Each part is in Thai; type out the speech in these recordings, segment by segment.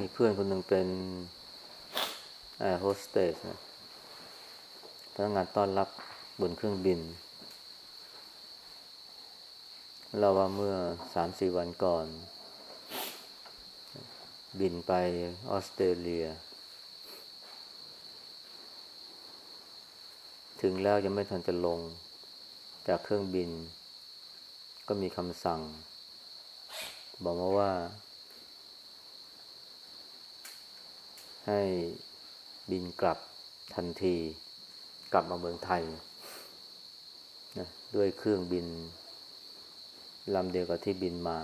มีเพื่อนคนหนึ่งเป็นแอร์โฮสเตสนะพนักงานต้อนรับบนเครื่องบิน เราว่าเมื่อสามสี่วันก่อน บินไปออสเตรเลีย ถึงแล้วยังไม่ทันจะลง จากเครื่องบิน ก็มีคำสั่ง บอกมาว่า ให้บินกลับทันทีกลับมาเมืองไทยนะด้วยเครื่องบินลำเดียวกับที่บินมา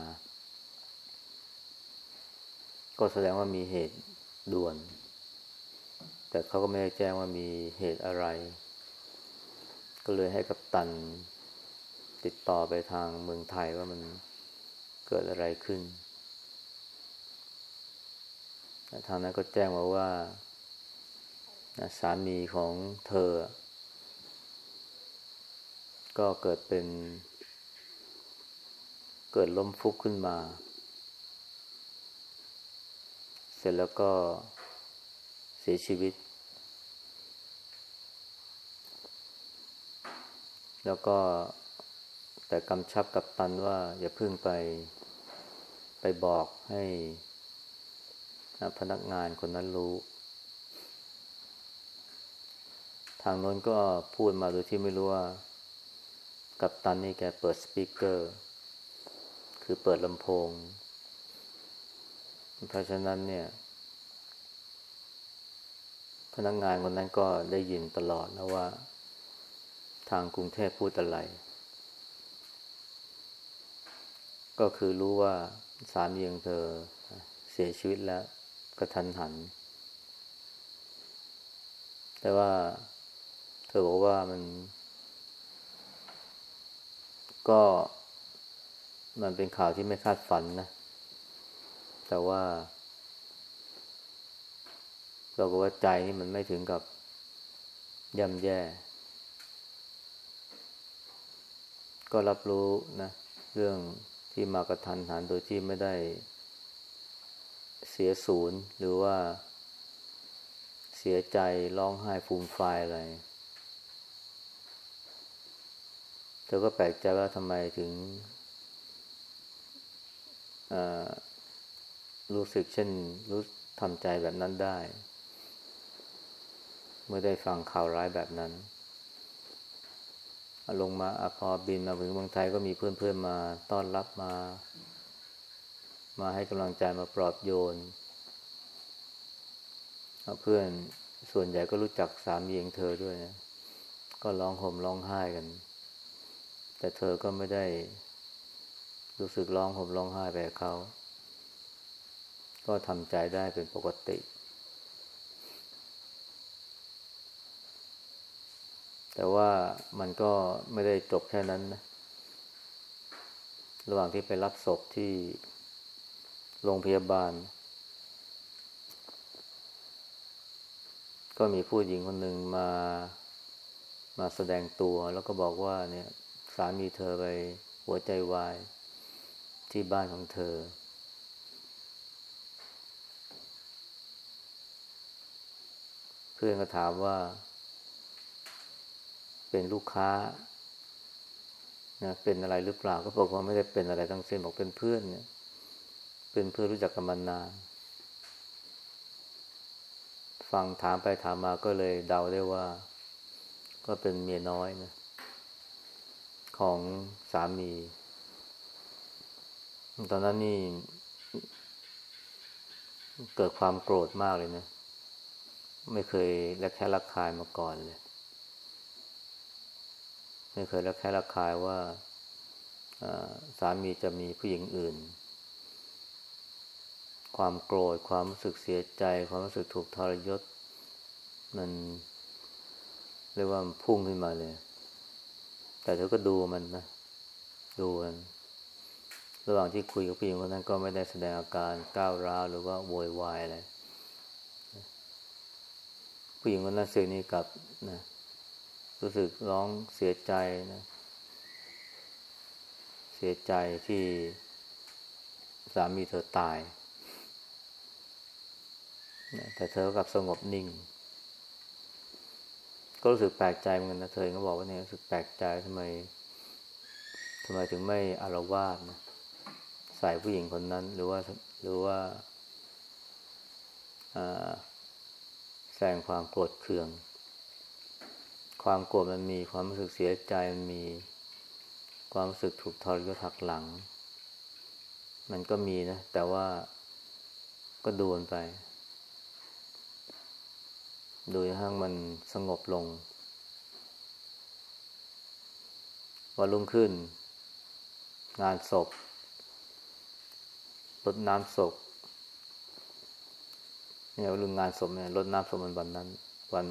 ก็แสดงว่ามีเหตุด่วน แต่เขาก็ไม่ได้แจ้งว่ามีเหตุอะไร ก็เลยให้กับตันติดต่อไปทางเมืองไทยว่ามันเกิดอะไรขึ้น ทางนั้นก็แจ้งมาว่าสามีของเธอ ก็เกิดเป็น เกิดล้มฟุกขึ้นมา เสร็จแล้วก็เสียชีวิต แล้วก็แต่กำชับกับตันว่าอย่าพึ่งไปไปบอกให้ พนักงานคนนั้นรู้ ทางโน้นก็พูดมาโดยที่ไม่รู้ว่า กับตันนี่แกเปิดสปีกเกอร์ คือเปิดลำโพง เพราะฉะนั้นเนี่ย พนักงานคนนั้นก็ได้ยินตลอดนะว่า ทางกรุงเทพพูดอะไร ก็คือรู้ว่าสามีของเธอเสียชีวิตแล้ว กระทันหัน แต่ว่าเธอบอกว่ามัน ก็มันเป็นข่าวที่ไม่คาดฝันนะ แต่ว่า เราก็ว่าใจนี่มันไม่ถึงกับย่ำแย่ ก็รับรู้นะ เรื่องที่มากระทันหันโดยที่ไม่ได้ สียศูนย์ หรือว่า เสียใจร้องไห้ฟูมฟายอะไรเธอก็แปลกใจว่าทำไมถึงรู้สึกเช่นรู้ทำใจแบบนั้นได้ เมื่อได้ฟังข่าวร้ายแบบนั้นลงมาอพอบินมาถึงเมืองไทยก็มีเพื่อนๆมาต้อนรับมา มาให้กำลังใจมาปลอบโยน เพื่อนส่วนใหญ่ก็รู้จักสามีของเธอด้วยนะ ก็ร้องห่มร้องไห้กัน แต่เธอก็ไม่ได้ รู้สึกร้องห่มร้องไห้แบบเขา ก็ทำใจได้เป็นปกติ แต่ว่ามันก็ไม่ได้จบแค่นั้นนะ ระหว่างที่ไปรับศพที่ โรงพยาบาล ก็มีผู้หญิงคนหนึ่งมา มาแสดงตัวแล้วก็บอกว่าเนี่ย สามีเธอไปหัวใจวาย ที่บ้านของเธอ เพื่อนก็ถามว่า เป็นลูกค้านะเป็นอะไรหรือเปล่าก็บอกว่าไม่ได้เป็นอะไรทั้งสิ้นบอกเป็นเพื่อนเนี่ย เป็นเพื่อรู้จักกันมานาน ฟังถามไปถามมาก็เลยเดาได้ว่า ก็เป็นเมียน้อยนะ ของสามี ตอนนั้นนี่ เกิดความโกรธมากเลยนะ ไม่เคยและแค่รักคายมาก่อนเลย ไม่เคยและแค่รักคายว่าสามีจะมีผู้หญิงอื่น ความโกรธ ความรู้สึกเสียใจ ความรู้สึกถูกทรยศ มันเรียกว่าพุ่งขึ้นมาเลย แต่เธอก็ดูมันนะ ดูมัน ระหว่างที่คุยกับผู้หญิงคนนั้นก็ไม่ได้แสดงอาการก้าวร้าวหรือว่าโวยวายอะไร ผู้หญิงคนนั้นเสียนี้กับนะ รู้สึกร้องเสียใจนะ เสียใจที่สามีเธอตาย แต่เธอกับสงบนิ่ง ก็รู้สึกแปลกใจเหมือนกันนะเธอก็บอกว่าเนี่ยรู้สึกแปลกใจทำไมทำไมถึงไม่อารวาสนะใส่ผู้หญิงคนนั้น หรือว่าหรือว่าแสดงความโกรธเคือง ความโกรธมันมีความรู้สึกเสียใจมันมีความรู้สึกถูกทรยศหักหลัง มันก็มีนะ แต่ว่าก็ดูนไป โดูทั้งมันสงบลง วันรุ่งขึ้น งานศพรดน้ำศพเนี่ยวันรุ่งงานศพเนี่ยรดน้ำศพมันวันนั้น วัน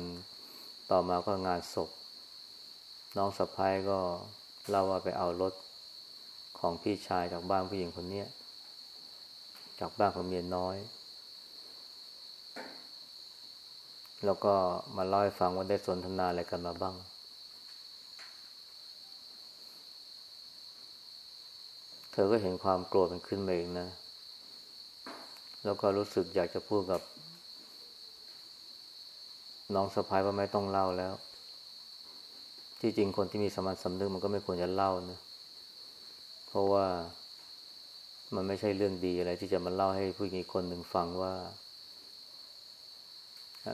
ต่อมาก็งานศพ น้องสะพ้ายก็เล่าว่าไปเอารถของพี่ชายจากบ้านผู้หญิงคนนี้จากบ้านของเมียน้อย แล้วก็มาเล่าให้ฟังว่าได้สนทนาอะไรกันมาบ้าง เธอก็เห็นความโกรธมันขึ้นมาเองนะ แล้วก็รู้สึกอยากจะพูดกับ น้องสะพ้ายว่าไม่ต้องเล่าแล้ว ที่จริงคนที่มีสมาสำนึกมันก็ไม่ควรจะเล่านะ เพราะว่ามันไม่ใช่เรื่องดีอะไรที่จะมาเล่าให้ผู้หญิงคนหนึ่งฟังว่า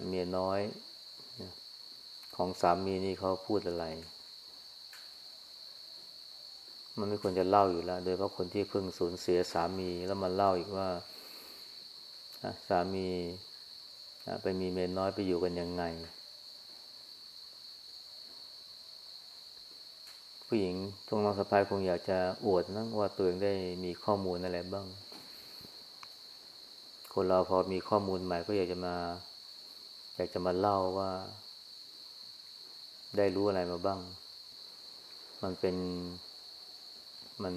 เมียน้อยของสามีนี่เขาพูดอะไร มันไม่ควรจะเล่าอยู่แล้ว โดยเพราะคนที่เพิ่งสูญเสียสามีแล้วมาเล่าอีกว่าสามีไปมีเมียน้อยไปอยู่กันยังไง ผู้หญิงทงน้องสะพายคงอยากจะอวดนะว่าตัวเองได้มีข้อมูลอะไรบ้าง คนเราพอมีข้อมูลใหม่ก็อยากจะมา อยากจะมาเล่าว่า ได้รู้อะไรมาบ้าง มันเป็นมัน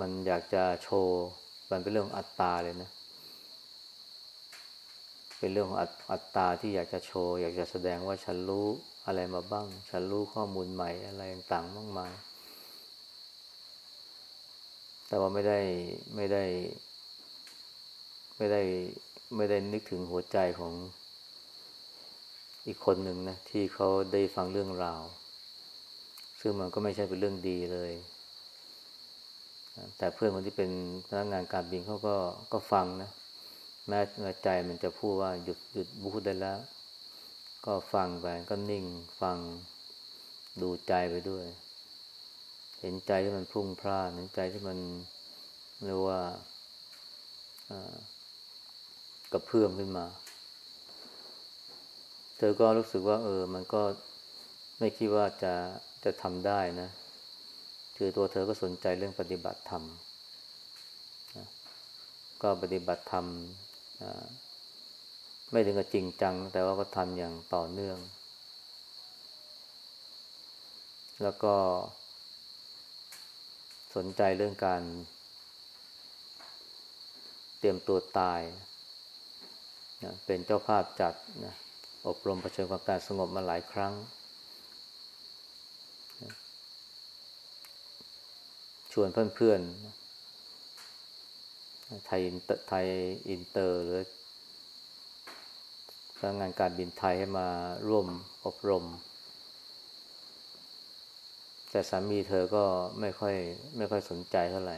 มันอยากจะโชว์ มันเป็นเรื่องอัตตาเลยนะ เป็นเรื่องของอัตตาที่อยากจะโชว์ อยากจะแสดงว่าฉันรู้อะไรมาบ้าง ฉันรู้ข้อมูลใหม่อะไรต่างๆมากมาย แต่ว่าไม่ได้ไม่ได้ ไม่ได้ ไม่ได้นึกถึงหัวใจของอีกคนหนึ่งนะ ที่เขาได้ฟังเรื่องราว ซึ่งมันก็ไม่ใช่เป็นเรื่องดีเลย แต่เพื่อนคนที่เป็นพนักงานการบินเขาก็ก็ฟังนะ แม้ใจมันจะพูดว่าหยุดหยุดพูดได้แล้ว ก็ฟังไปก็นิ่งฟังดูใจไปด้วย เห็นใจที่มันพุ่งพลาดเห็นใจที่มันเรียกว่า กระเพื่อมขึ้นมา เธอก็รู้สึกว่า เออ มันก็ไม่คิดว่าจะจะทำได้นะ คือตัวเธอก็สนใจเรื่องปฏิบัติธรรมก็ปฏิบัติธรรมไม่ถึงกับจริงจัง แต่ว่าก็ทำอย่างต่อเนื่อง แล้วก็สนใจเรื่องการ เตรียมตัวตาย นะเป็นเจ้าภาพจัดนะอบรมเผชิญความตายสงบมาหลายครั้งชวนเพื่อนๆไทยไทยอินเตอร์หรือพนักงานการบินไทยให้มาร่วมอบรม แต่สามีเธอก็ไม่ค่อยไม่ค่อยสนใจเท่าไหร่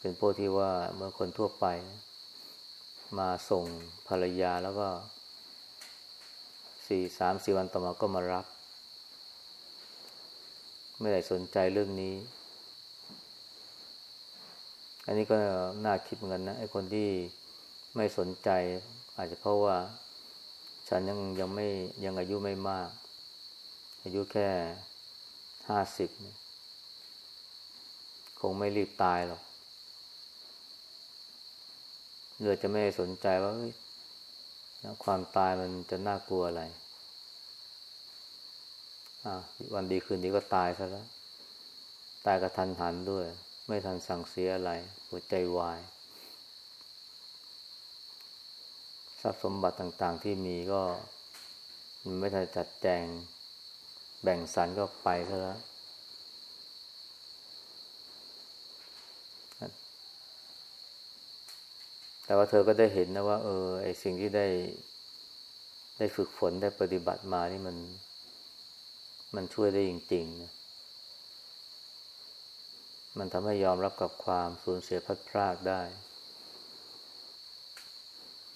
เป็นพวกที่ว่าเมื่อคนทั่วไป มาส่งภรรยาแล้วก็สี่สามสี่วันต่อมาก็มารับ ไม่ได้สนใจเรื่องนี้ อันนี้ก็น่าคิดเหมือนกันนะไอ้คนที่ไม่สนใจ อาจจะเพราะว่า ฉันยังยังไม่ยังอายุไม่มาก อายุแค่ห้าสิบคงไม่รีบตายหรอก เรือจะไม่สนใจว่าความตายมันจะน่ากลัวอะไรวันดีคืนดีก็ตายซะแล้ว ตายกระทันหันด้วย ไม่ทันสั่งเสียอะไร หัวใจวาย ทรัพย์สมบัติต่าง ๆ ที่มีก็มไม่ทันจัดแจง แบ่งสรรก็ไปซะแล้ว แต่ว่าเธอก็ได้เห็นนะว่า เออไอสิ่งที่ได้ ได้ฝึกฝนได้ปฏิบัติมานี่มัน มันช่วยได้จริงๆนะมันทำให้ยอมรับกับความสูญเสียพัดพรากได้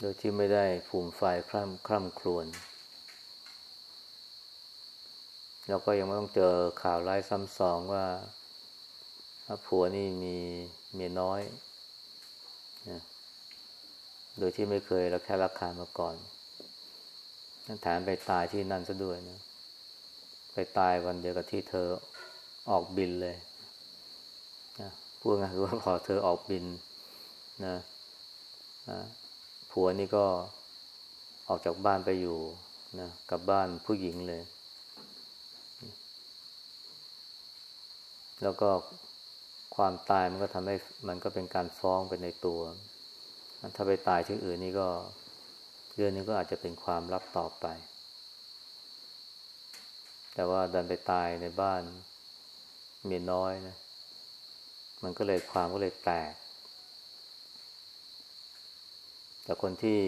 โดยที่ไม่ได้ฝูมไฟคร่ำคร่ำครวญแล้วก็ยังไม่ต้องเจอข่าวร้ายซ้ำสองว่าผัวนี่มีเมียน้อย โดยที่ไม่เคยราแค่ราคามาก่อนนั่นแถมไปตายที่นั่นซะด้วยนะ ไปตายวันเดียวกับที่เธอออกบินเลยนะพูดง่ายคือว่าพอเธอออกบินนะนะผัวนี่ก็ออกจากบ้านไปอยู่นะกับบ้านผู้หญิงเลย แล้วก็ความตายมันก็ทำให้มันก็เป็นการฟ้องไปในตัว ถ้าไปตายที่อื่นนี่ก็เรื่องนี้ก็อาจจะเป็นความลับต่อไป แต่ว่าดันไปตายในบ้านเมียน้อยนะ มันก็เลยความก็เลยแตก แต่คนที่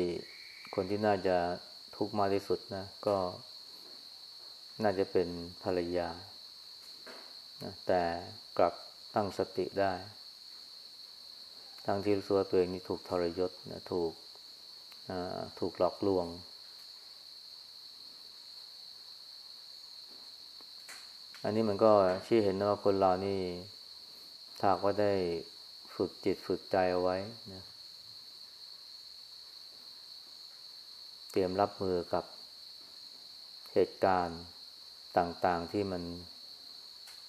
คนที่น่าจะทุกข์มากที่สุดนะ ก็น่าจะเป็นภรรยานะแต่กลับตั้งสติได้ ทั้งที่รู้สึกว่าตัวเองนี่ถูกทรยศนะถูกถูกหลอกลวง อันนี้มันก็ชี้เห็นนะว่าคนเรานี่ถ้าว่าได้ฝึกจิตฝึกใจเอาไว้นะเตรียมรับมือกับเหตุการณ์ต่างๆที่มัน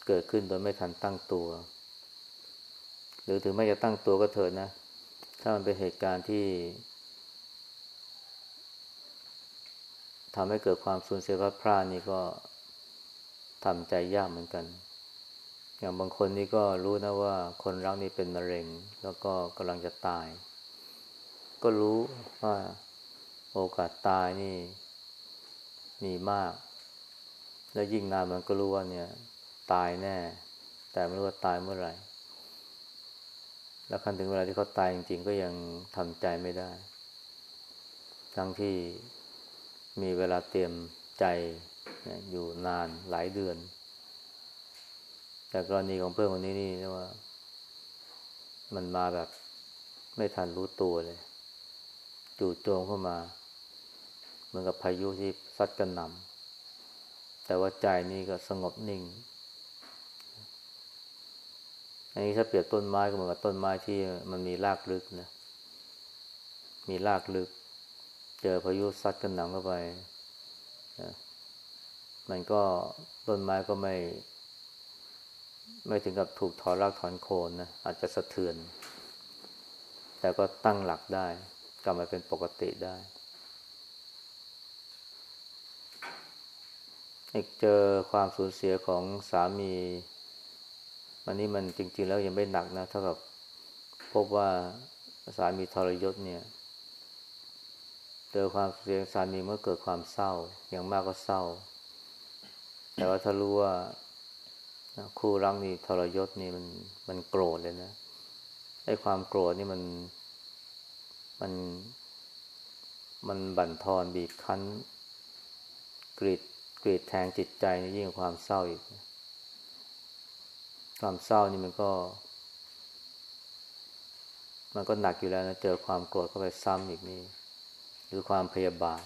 เกิดขึ้นโดยไม่ทันตั้งตัว หรือถึงไม่จะตั้งตัวก็เถิดนะ ถ้ามันเป็นเหตุการณ์ที่ทำให้เกิดความสูญเสียพลาดพลาดนี่ก็ทำใจยากเหมือนกัน อย่างบางคนนี่ก็รู้นะว่าคนรักนี่เป็นมะเร็ง แล้วก็กำลังจะตาย ก็รู้ว่าโอกาสตายนี่มีมาก แล้วยิ่งนานมันก็รู้ว่าเนี่ย ตายแน่ แต่ไม่รู้ว่าตายเมื่อไหร่ แล้วคันถึงเวลาที่เขาตายจริงๆก็ยังทำใจไม่ได้ ทั้งที่มีเวลาเตรียมใจอยู่นานหลายเดือน แต่กรณีของเพื่อนคนนี้นี่ว่า มันมาแบบไม่ทันรู้ตัวเลย จู่โจมเข้ามาเหมือนกับพายุที่ซัดกระหน่ำแต่ว่าใจนี่ก็สงบนิ่ง อันนี้ถ้าเปรียบต้นไม้ก็เหมือนกับต้นไม้ที่มันมีรากลึกนะ มีรากลึก เจอพายุซัดกันหนังเข้าไปนะมันก็ต้นไม้ก็ไม่ ไม่ถึงกับถูกถอนรากถอนโคนนะอาจจะสะเทือน แต่ก็ตั้งหลักได้ กลับมาเป็นปกติได้เจอความสูญเสียของสามี อันนี้มันจริง ๆ แล้วยังไม่หนักนะเท่ากับพบว่าสามีทรยศเนี่ยเจอความเสียสามีเมื่อเกิดความเศร้า อย่างมากก็เศร้า แต่ว่าถ้ารู้ว่าคู่รักนี่ทรยศนี่มันมันโกรธเลยนะไอ้ความโกรธนี่มันมันมันบั่นทอนบีบคั้นกรีดกรีดแทงจิตใจนี่ยิ่งความเศร้าอีกนะ ความเศร้านี่มันก็ มันก็หนักอยู่แล้วนะ เจอความโกรธเข้าไปซ้ำอีกนี่ หรือความพยาบาท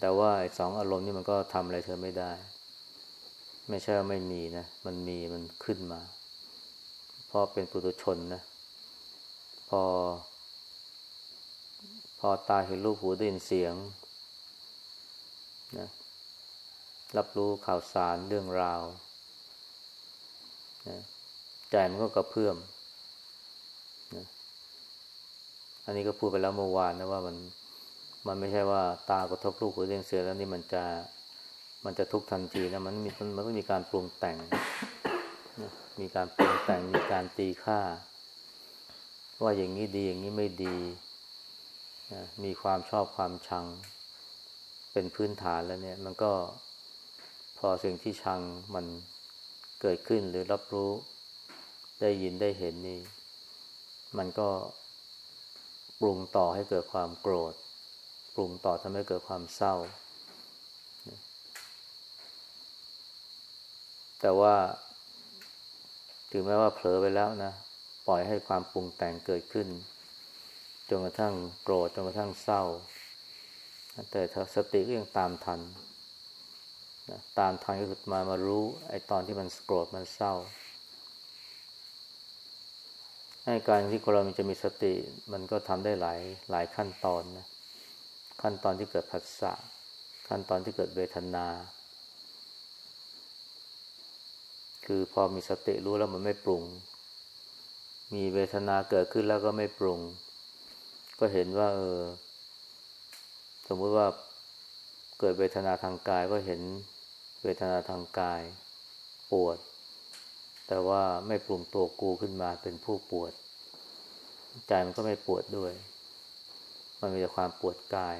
แต่ว่าสองอารมณ์นี่มันก็ทำอะไรเธอไม่ได้ ไม่ใช่ไม่มีนะ มันมีมันขึ้นมา เพราะเป็นปุถุชนนะ พอ พอตาเห็นรูปหูได้ยินเสียงนะรับรู้ข่าวสารเรื่องราว นะใจมันก็กระเพื่อมนะอันนี้ก็พูดไปแล้วเมื่อวานนะว่ามันมันไม่ใช่ว่าตากระทบลูกหูเลี้ยงเสือแล้วนี่มันจะมันจะทุกทันทีนะมันมีมันต้องมีการปรุงแต่งนะมีการปรุงแต่งมีการตีค่า ว่าอย่างนี้ดีอย่างนี้ไม่ดีนะมีความชอบความชัง เป็นพื้นฐานแล้วเนี่ย มันก็พอสิ่งที่ชังมัน เกิดขึ้นหรือรับรู้ ได้ยินได้เห็นนี่ มันก็ปรุงต่อให้เกิดความโกรธ ปรุงต่อทำให้เกิดความเศร้า แต่ว่า ถึงแม้ว่าเผลอไปแล้วนะ ปล่อยให้ความปรุงแต่งเกิดขึ้น จนกระทั่งโกรธ จนกระทั่งเศร้า แต่สติก็ยังตามทัน นะตามทันก็คือมามารู้ ไอ้ตอนที่มันโกรธมันเศร้า ให้การที่คนเรามันจะมีสติ มันก็ทำได้หลายหลายขั้นตอนนะขั้นตอนที่เกิดผัสสะขั้นตอนที่เกิดเวทนา คือพอมีสติรู้แล้วมันไม่ปรุง มีเวทนาเกิดขึ้นแล้วก็ไม่ปรุง ก็เห็นว่า เออ สมมติว่าเกิดเวทนาทางกายก็เห็น เวทนาทางกายปวด แต่ว่าไม่ปรุงตัวกูขึ้นมาเป็นผู้ปวด ใจมันก็ไม่ปวดด้วย มันมีแต่ความปวดกาย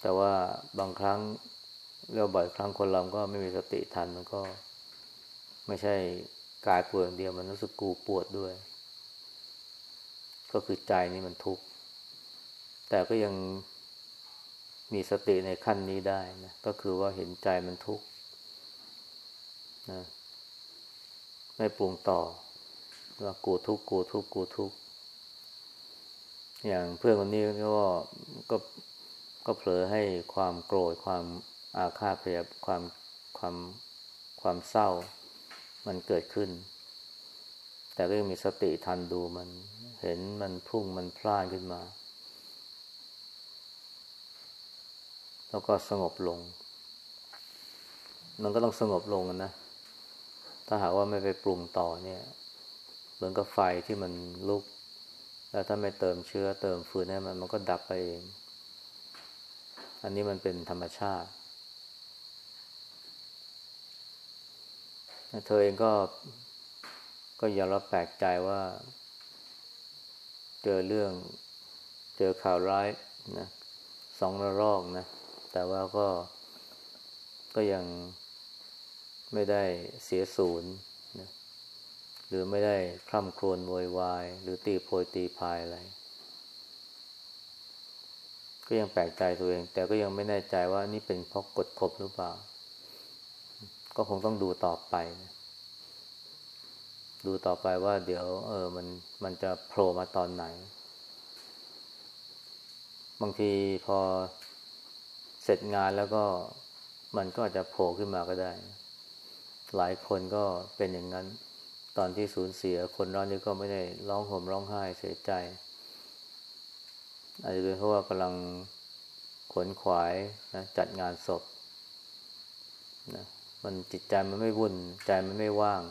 แต่ว่าบางครั้งเรียกบ่อยครั้งคนเราก็ไม่มีสติทันมันก็ ไม่ใช่กายปวดอย่างเดียวมันรู้สึกกูปวดด้วย ก็คือใจนี่มันทุกข์แต่ก็ยัง มีสติในขั้นนี้ได้นะก็คือว่าเห็นใจมันทุกข์นะไม่ปรุงต่อว่ากูทุกข์กูทุกข์กูทุกข์อย่างเพื่อนคนนี้ก็ก็ก็เผลอให้ความโกรธความอาฆาตพยาความความความเศร้า มันเกิดขึ้น แต่ก็ยังมีสติทันดูมันเห็นมันพุ่งมันพล่านขึ้นมา แล้วก็สงบลง มันก็ต้องสงบลงนะ ถ้าหากว่าไม่ไปปรุงต่อเนี่ย เหมือนกับไฟที่มันลุก แล้วถ้าไม่เติมเชื้อเติมฟืนให้มันมันก็ดับไปเอง อันนี้มันเป็นธรรมชาติ เธอเองก็ก็อย่ารับแปลกใจว่า เจอเรื่องเจอข่าวร้ายนะสองระลอกนะ แต่ว่าก็ก็ยังไม่ได้เสียศูนย์นะหรือไม่ได้คร่ำครวญโวยวาย หรือตีโพยตีพายอะไร ก็ยังแปลกใจตัวเอง แต่ก็ยังไม่แน่ใจว่านี่เป็นเพราะกดข่มหรือเปล่า ก็คงต้องดูต่อไปนะดูต่อไปว่าเดี๋ยว เออ มันมันจะโผล่มาตอนไหน บางทีพอ สร็จงานแล้วก็มันก็อาจจะโผล่ขึ้นมาก็ได้ หลายคนก็เป็นอย่างนั้น ตอนที่สูญเสียคนร้อนนี่ก็ไม่ได้ร้องห่มร้องไห้เสียใจ อาจจะเป็นเพราะว่ากำลังขนขวายนะจัดงานศพนะมันจิตใจมันไม่วุ่น ใจมันไม่ว่าง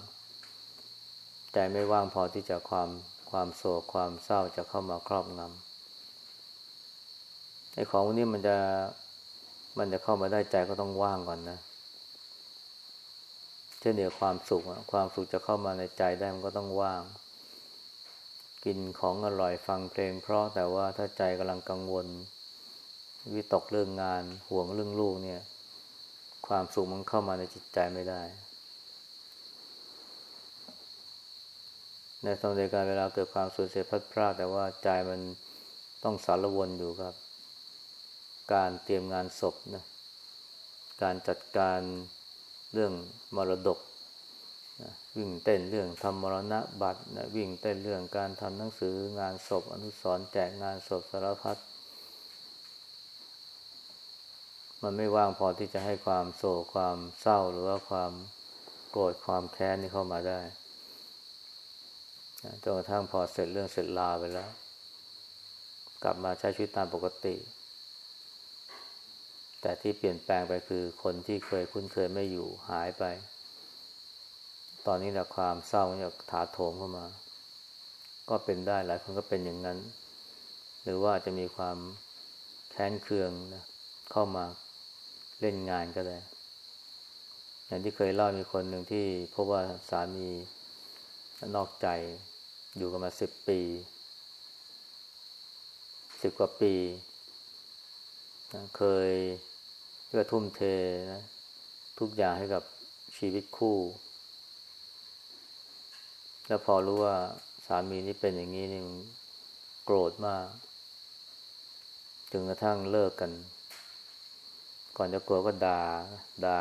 ใจไม่ว่างพอที่จะความความโศกความเศร้าจะเข้ามาครอบงำไอ้ของนี้มันจะ มันจะเข้ามาได้ใจก็ต้องว่างก่อนนะเช่นเดียวความสุขความสุขจะเข้ามาในใจได้มันก็ต้องว่าง กินของอร่อยฟังเพลง เพราะแต่ว่าถ้าใจกำลังกังวล วิตกเรื่องงานห่วงเรื่องลูกเนี่ย ความสุขมันเข้ามาในจิตใจไม่ได้ ในสมัยการเวลาเกิดความสูญเสียพัดพลาดแต่ว่าใจมันต้องสารวนอยู่ครับ การเตรียมงานศพนะการจัดการเรื่องมรดกนะวิ่งเต้นเรื่องทำมรณะบัตรนะวิ่งเต้นเรื่องการทำหนังสืองานศพ อนุสรแจกงานศพสารพัดมันไม่ว่างพอที่จะให้ความโศกความเศร้าหรือว่าความโกรธความแค้นนี่เข้ามาได้จนกระทั่งพอเสร็จเรื่องเสร็จลาไปแล้ว กลับมาใช้ชีวิตตามปกติ แต่ที่เปลี่ยนแปลงไปคือคนที่เคยคุ้นเคยไม่อยู่หายไป ตอนนี้แหละความเศร้าเนี่ยถาโถมเข้ามา ก็เป็นได้หลายคนก็เป็นอย่างนั้น หรือว่าจะมีความแค้นเคืองนะเข้ามาเล่นงานก็ได้ อย่างที่เคยเล่ามีคนหนึ่งที่พบว่าสามีนอกใจอยู่กันมาสิบปีสิบกว่าปี เคย เพื่อทุ่มเทนะทุกอย่างให้กับชีวิตคู่ แล้วพอรู้ว่าสามีนี่เป็นอย่างนี้นี่โกรธมากจนกระทั่งเลิกกัน ก่อนจะกลัวก็ด่าด่า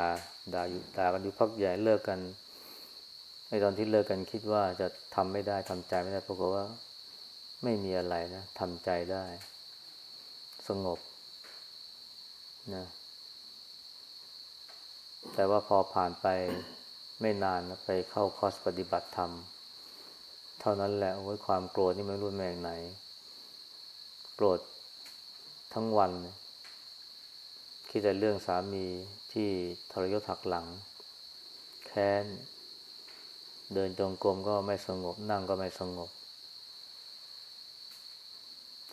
ด่าอยู่ด่ากันอยู่พักใหญ่เลิกกันในตอนที่เลิกกันคิดว่าจะทำไม่ได้ทำใจไม่ได้ปรากฏว่า ไม่มีอะไรนะทำใจได้ สงบนะ แต่ว่าพอผ่านไปไม่นานไปเข้าคอร์สปฏิบัติธรรม เท่านั้นแหละโอ้ยความโกรธนี่ไม่รู้แม่งไหน โกรธทั้งวัน คิดแต่เรื่องสามีที่ทรยศหักหลัง แค้น เดินจงกรมก็ไม่สงบ นั่งก็ไม่สงบ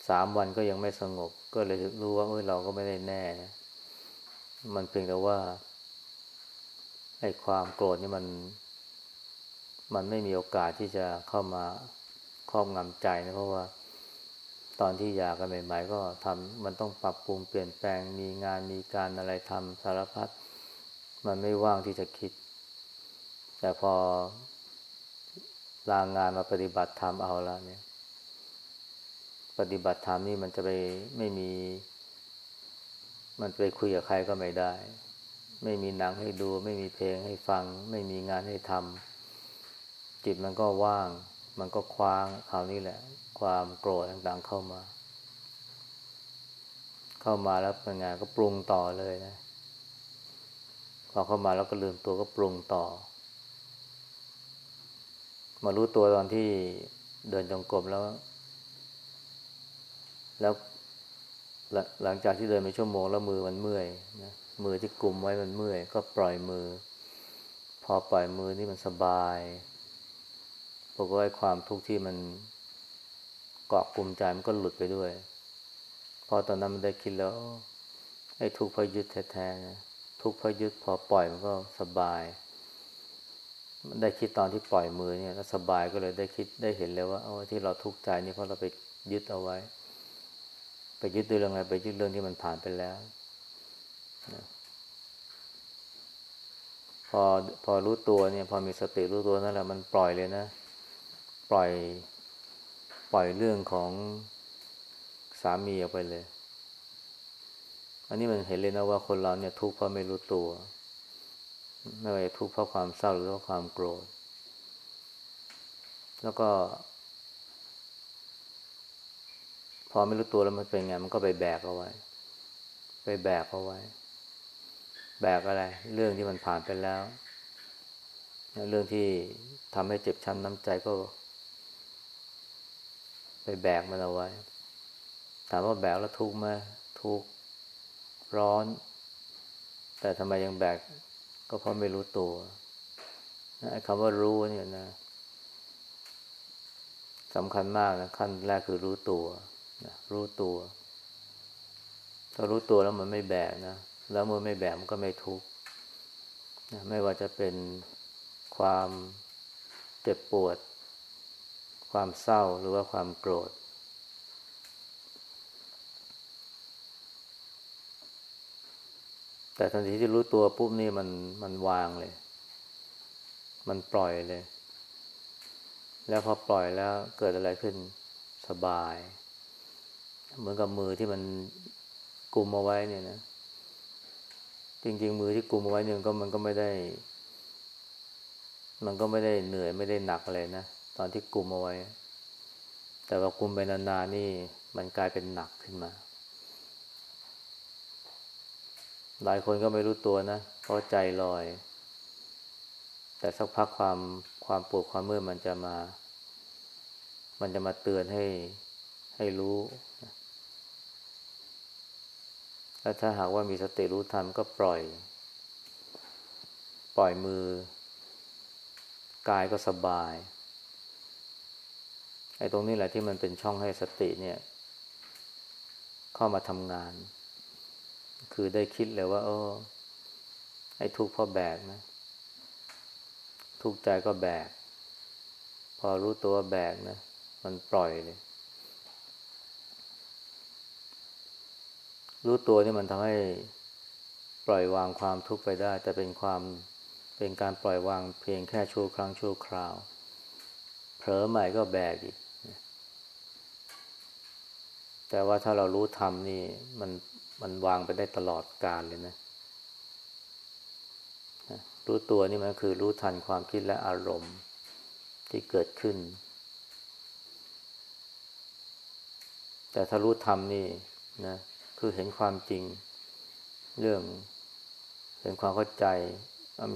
สามวันก็ยังไม่สงบ ก็เลยรู้ว่าเอ้ยเราก็ไม่ได้แน่ มันเพียงแต่ว่า ไอ้ความโกรธนี่มัน มันไม่มีโอกาสที่จะเข้ามาครอบงำใจนะเพราะว่า ตอนที่อยากกันใหม่ ๆ ก็ทำมันต้องปรับปรุงเปลี่ยนแปลงมีงานมีการอะไรทำสารพัดมันไม่ว่างที่จะคิด แต่พอลางงานมาปฏิบัติธรรมเอาแล้วเนี่ย ปฏิบัติธรรมนี่มันจะไปไม่มี มันไปคุยกับใครก็ไม่ได้ ไม่มีหนังให้ดู ไม่มีเพลงให้ฟัง ไม่มีงานให้ทำจิตมันก็ว่าง มันก็คว้างคราวนี้แหละ ความโกรธต่างๆเข้ามา เข้ามาแล้วเป็นไงก็ปรุงต่อเลยนะพอเข้ามาแล้วก็ลืมตัวก็ปรุงต่อ มารู้ตัวตอนที่เดินจงกรมแล้ว แล้วหลังจากที่เดินไปชั่วโมงแล้วมือมันเมื่อยนะ มือที่กลุ่มไว้มันเมื่อย ก็ปล่อยมือ พอปล่อยมือนี่มันสบายบอกว่าความทุกข์ที่มันเกาะกลุ่มใจมันก็หลุดไปด้วย พอตอนนั้นมันได้คิดแล้วไอ้ทุกข์พยึดแท้ๆนะทุกข์พยึดพอปล่อยมันก็สบาย มันได้คิดตอนที่ปล่อยมือเนี่ยแล้วสบายก็เลยได้คิดได้เห็นเลยว่าเอาที่เราทุกข์ใจนี่เพราะเราไปยึดเอาไว้ ไปยึดด้วยเรื่องอะไรไปยึดเรื่องที่มันผ่านไปแล้ว พอพอรู้ตัวเนี่ย พอมีสติรู้ตัวนั่นแหละมันปล่อยเลยนะ ปล่อย ปล่อยเรื่องของสามีออกไปเลย อันนี้มันเห็นเลยนะว่าคนเราเนี่ย ทุกข์เพราะไม่รู้ตัว ไม่ว่าจะทุกข์เพราะความเศร้าหรือว่าความโกรธ แล้วก็พอไม่รู้ตัวแล้วมันเป็นไง มันก็ไปแบกเอาไว้ ไปแบกเอาไว้ แบกอะไร เรื่องที่มันผ่านไปแล้ว เรื่องที่ทำให้เจ็บช้ำน้ำใจก็ ไปแบกมันเอาไว้ ถามว่าแบกแล้วทุกข์ไหมทุกข์ร้อน แต่ทำไมยังแบก ก็เพราะไม่รู้ตัวคำว่ารู้เนี่ยนะสำคัญมากนะขั้นแรกคือรู้ตัวนะรู้ตัว ถ้ารู้ตัวแล้วมันไม่แบกนะ แล้วเมื่อไม่แบกมันก็ไม่ทุกข์ไม่ว่าจะเป็นความเจ็บปวด ความเศร้าหรือว่าความโกรธ แต่ทันทีที่รู้ตัวปุ๊บนี่มันมันวางเลย มันปล่อยเลย แล้วพอปล่อยแล้วเกิดอะไรขึ้นสบาย เหมือนกับมือที่มันกุมเอาไว้เนี่ยนะ จริง ๆ มือที่กุมเอาไว้เนี่ยก็มันก็ไม่ได้ มันก็ไม่ได้เหนื่อยไม่ได้หนักอะไรนะตอนที่กุมเอาไว้ แต่ว่ากุมไปนานๆนี่ มันกลายเป็นหนักขึ้นมา หลายคนก็ไม่รู้ตัวนะเพราะใจลอย แต่สักพักความความปวดความเมื่อยมันจะมา มันจะมาเตือนให้ให้รู้ แล้วถ้าหากว่ามีสติรู้ทันก็ปล่อย ปล่อยมือ กายก็สบาย ไอ้ตรงนี้แหละที่มันเป็นช่องให้สติเนี่ย เข้ามาทำงาน คือได้คิดเลยว่า โอ้ไอ้ทุกข์พราะแบกนะ ทุกข์ใจก็แบก พอรู้ตัวแบกนะ มันปล่อยเลย รู้ตัวนี่มันทำให้ปล่อยวางความทุกข์ไปได้ แต่เป็นความเป็นการปล่อยวางเพียงแค่ชั่วครั้งชั่วคราว เผลอใหม่ก็แบกอีก แต่ว่าถ้าเรารู้ธรรมนี่มันมันวางไปได้ตลอดกาลเลยนะรู้ตัวนี่มันคือรู้ทันความคิดและอารมณ์ที่เกิดขึ้น แต่ถ้ารู้ธรรมนี่นะ คือเห็นความจริง เรื่อง เห็นความเข้าใจ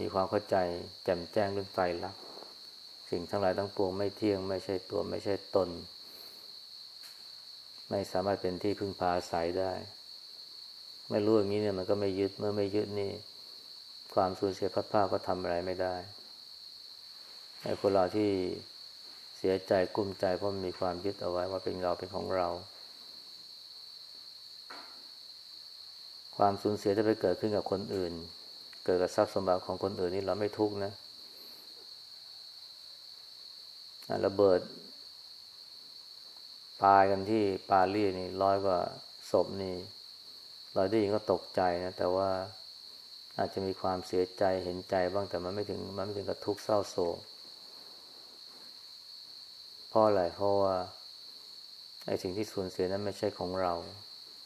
มีความเข้าใจ แจ่มแจ้งเรื่องไตรลักษณ์สิ่งทั้งหลายทั้งปวงไม่เที่ยง ไม่ใช่ตัวไม่ใช่ตน ไม่สามารถเป็นที่พึ่งพาอาศัยได้ ไม่รู้อย่างนี้เนี่ยมันก็ไม่ยึดเมื่อไม่ยึดนี่ ความสูญเสียพัดผ้าก็ทำอะไรไม่ได้ไอ้คนเราที่เสียใจกุ้มใจเพราะมีความยึดเอาไว้ว่าเป็นเราเป็นของเรา ความสูญเสียที่ไปเกิดขึ้นกับคนอื่น เกิดกับทรัพย์สมบัติของคนอื่นนี่เราไม่ทุกข์นะระเบิดตายกันที่ปารีสนี่ร้อยกว่าศพนี่เราได้ยินก็ตกใจนะแต่ว่าอาจจะมีความเสียใจเห็นใจบ้างแต่มันไม่ถึงมันไม่ถึงกับทุกข์เศร้าโศกเพราะอะไรเพราะว่าไอ้สิ่งที่สูญเสียนั้นไม่ใช่ของเรา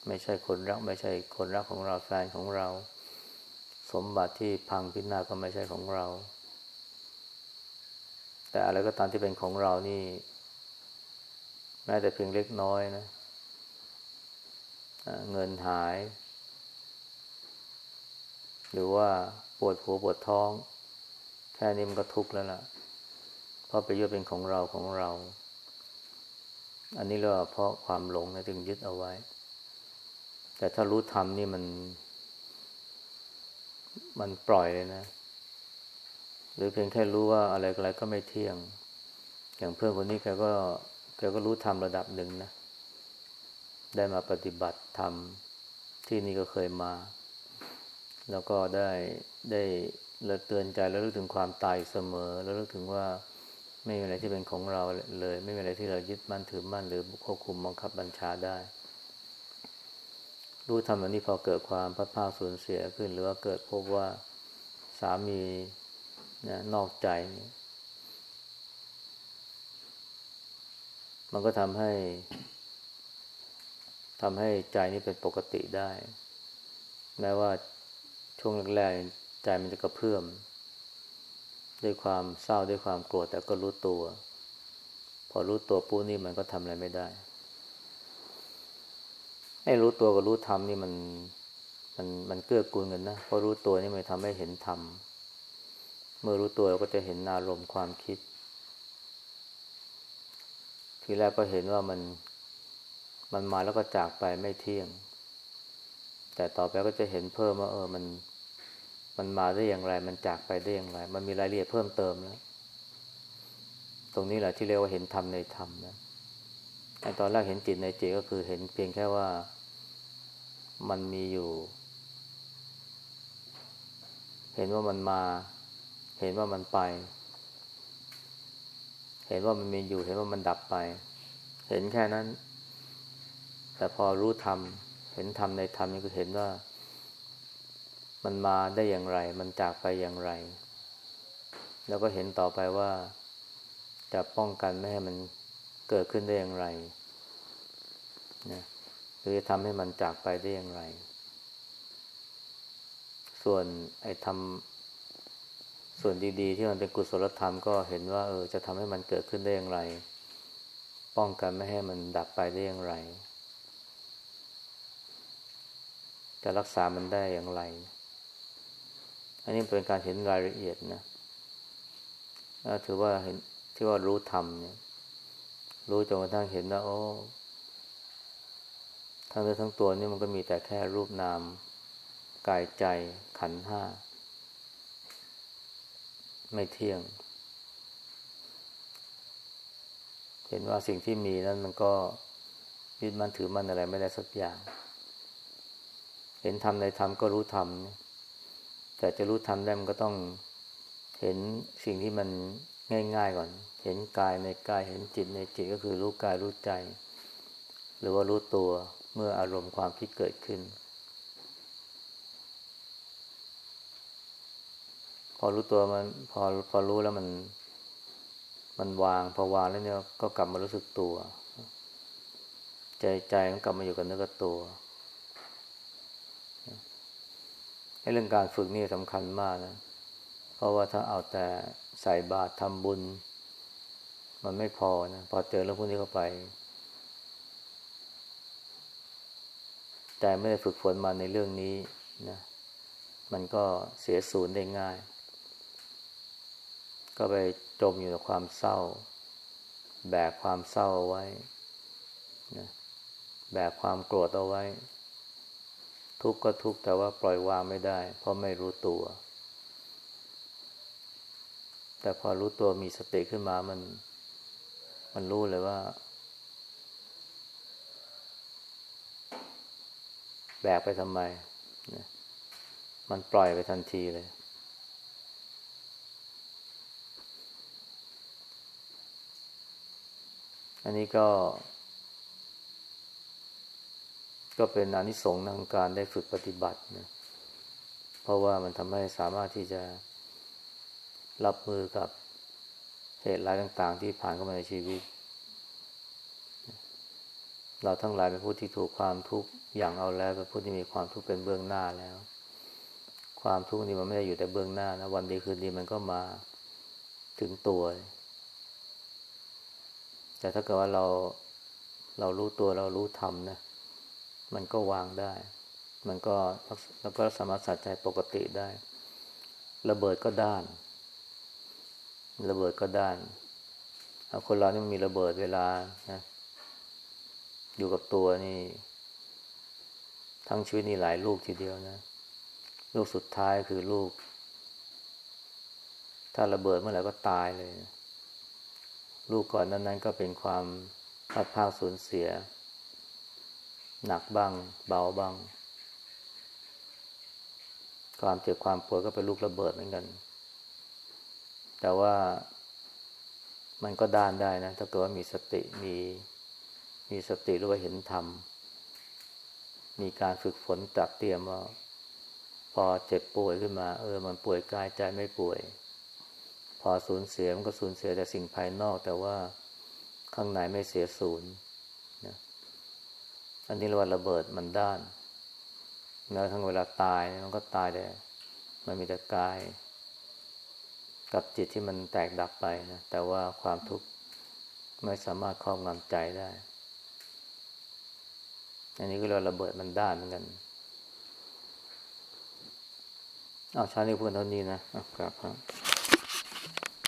ไม่ใช่คนรัก ไม่ใช่คนรักของเราแฟนของเรา สมบัติที่พังพินาศก็ไม่ใช่ของเรา แต่อะไรก็ตามที่เป็นของเรานี่ แม้แต่เพียงเล็กน้อยนะเงินหาย หรือว่าปวดหัวปวดท้อง แค่นี้มันก็ทุกข์แล้วล่ะ เพราะไปยึดเป็นของเราของเรา อันนี้เรียกว่าเพราะความหลงนะจึงยึดเอาไว้ แต่ถ้ารู้ธรรมนี่มัน มันปล่อยเลยนะ หรือเพียงแค่รู้ว่าอะไรอะไรก็ไม่เที่ยง อย่างเพื่อนคนนี้แกก็แกก็รู้ธรรมระดับหนึ่งนะ ได้มาปฏิบัติธรรมที่นี่ก็เคยมา แล้วก็ได้ได้เตือนใจแล้วรู้ถึงความตายเสมอ แล้วรู้ถึงว่าไม่มีอะไรที่เป็นของเราเลย ไม่มีอะไรที่เรายึดมั่นถือมั่นหรือควบคุมบังคับบัญชาได้ รู้ทำแบบนี้พอเกิดความพัดพาสูญเสียขึ้น หรือว่าเกิดพบว่าสามีนะนอกใจ มันก็ทำให้ทำให้ใจนี้เป็นปกติได้ แม้ว่าช่วงแรกๆใจมันจะกระเพื่อม ด้วยความเศร้าด้วยความโกรธแต่ก็รู้ตัว พอรู้ตัวปู้นี่มันก็ทำอะไรไม่ได้ ให้รู้ตัวกับรู้ธรรมนี่มันมันมันเกื้อกูลกันนะเพราะรู้ตัวนี่มันทำให้เห็นธรรมเมื่อรู้ตัวเราก็จะเห็นอารมณ์ความคิด ทีแรกก็เห็นว่ามันมันมาแล้วก็จากไปไม่เที่ยง แต่ต่อไปก็จะเห็นเพิ่มว่าเออมัน มันมาได้อย่างไร มันจากไปได้อย่างไร มันมีรายละเอียดเพิ่มเติมแล้ว ตรงนี้แหละที่เรียกว่าเห็นธรรมในธรรมนะ ไอ้ตอนแรกเห็นจิตในจิตก็คือเห็นเพียงแค่ว่ามันมีอยู่ เห็นว่ามันมา เห็นว่ามันไป เห็นว่ามันมีอยู่ เห็นว่ามันดับไป เห็นแค่นั้น แต่พอรู้ธรรม เห็นธรรมในธรรมนี่คือเห็นว่า มันมาได้อย่างไร มันจากไปอย่างไร แล้วก็เห็นต่อไปว่า จะป้องกันไม่ให้มัน เกิดขึ้นได้อย่างไรนะหรือจะทำให้มันจากไปได้อย่างไร ส่วนไอ้ทำส่วนดีๆ ที่มันเป็นกุศลธรรมก็เห็นว่า เออ จะทำให้มันเกิดขึ้นได้อย่างไร ป้องกันไม่ให้มันดับไปได้อย่างไร จะรักษามันได้อย่างไร อันนี้เป็นการเห็นรายละเอียดนะถือว่าเห็นที่ว่ารู้ธรรมเนี่ย รู้จนกระทั่งเห็นว่าโอ้ทั้งเนื้อทั้งตัวนี่มันก็มีแต่แค่รูปนามกายใจขันห้า ไม่เที่ยง เห็นว่าสิ่งที่มีนั้นมันก็ยึดมั่นถือมั่นอะไรไม่ได้สักอย่าง เห็นธรรมในธรรมก็รู้ธรรมแต่จะรู้ทำได้มันก็ต้องเห็นสิ่งที่มันง่าย ๆก่อน เห็นกายในกายเห็นจิตในจิตก็คือรู้กายรู้ใจ หรือว่ารู้ตัวเมื่ออารมณ์ความคิดเกิดขึ้น พอรู้ตัวมันพอพอรู้แล้วมัน มันวางพอวางแล้วเนี่ยก็กลับมารู้สึกตัว ใจใจมันกลับมาอยู่กับเนื้อกับตัวให้เรื่องการฝึกนี่สำคัญมากนะ เพราะว่าถ้าเอาแต่ใส่บาตรทำบุญ มันไม่พอนะพอเจอเรื่องพวกนี้เข้าไป แต่ไม่ได้ฝึกฝนมาในเรื่องนี้นะมันก็เสียศูนย์ได้ง่าย ก็ไปจมอยู่กับความเศร้า แบกความเศร้าเอาไว้นะแบกความโกรธเอาไว้ ทุกข์ก็ทุกข์แต่ว่าปล่อยวางไม่ได้ เพราะไม่รู้ตัว แต่พอรู้ตัวมีสติขึ้นมามัน มันรู้เลยว่า แบกไปทำไม มันปล่อยไปทันทีเลย อันนี้ก็ ก็เป็นอนิสงส์ทางการได้ฝึกปฏิบัตินะเพราะว่ามันทำให้สามารถที่จะรับมือกับ เหตุร้ายต่างๆ ที่ผ่านเข้ามาในชีวิต เราทั้งหลายเป็นผู้ที่ถูกความทุกข์อย่างเอาแล้วเป็นผู้ที่มีความทุกข์เป็นเบื้องหน้าแล้ว ความทุกข์นี้มันไม่ได้อยู่แต่เบื้องหน้านะวันดีคืนดีมันก็มาถึงตัว แต่ถ้าเกิดว่าเราเรารู้ตัวเรารู้ทำนะมันก็วางได้ มันก็แล้วก็สามารถสัจใจปกติได้ ระเบิดก็ด้าน ระเบิดก็ด้านคนเรานี่มันมีระเบิดเวลานะอยู่กับตัวนี่ ทั้งชีวิตนี่หลายลูกทีเดียวนะ ลูกสุดท้ายคือลูก ถ้าระเบิดเมื่อไหร่ก็ตายเลยลูกก่อนนั้นนั้นก็เป็นความพลาดพลาดสูญเสีย หนักบ้าง เบาบ้าง ความเจ็บความปวดก็เป็นลูกระเบิดเหมือนกัน แต่ว่ามันก็ด้านได้นะ ถ้าเกิดว่ามีสติมีมีสติรู้ว่าเห็นธรรม มีการฝึกฝนตัดเตรียมว่า พอเจ็บป่วยขึ้นมา เออ มันป่วยกายใจไม่ป่วย พอสูญเสียมันก็สูญเสียแต่สิ่งภายนอก แต่ว่าข้างในไม่เสียศูนย์นะอันนี้เรียกว่าระเบิดมันด้านแล้วทั้งเวลาตายมันก็ตายแต่มันมีแต่กาย กับจิตที่มันแตกดับไปนะแต่ว่าความทุกข์ไม่สามารถครอบงำใจได้ อันนี้ก็เรียกระเบิดมันด้านเหมือนกันเอาชานี้พูดเท่านี้นะครับครับ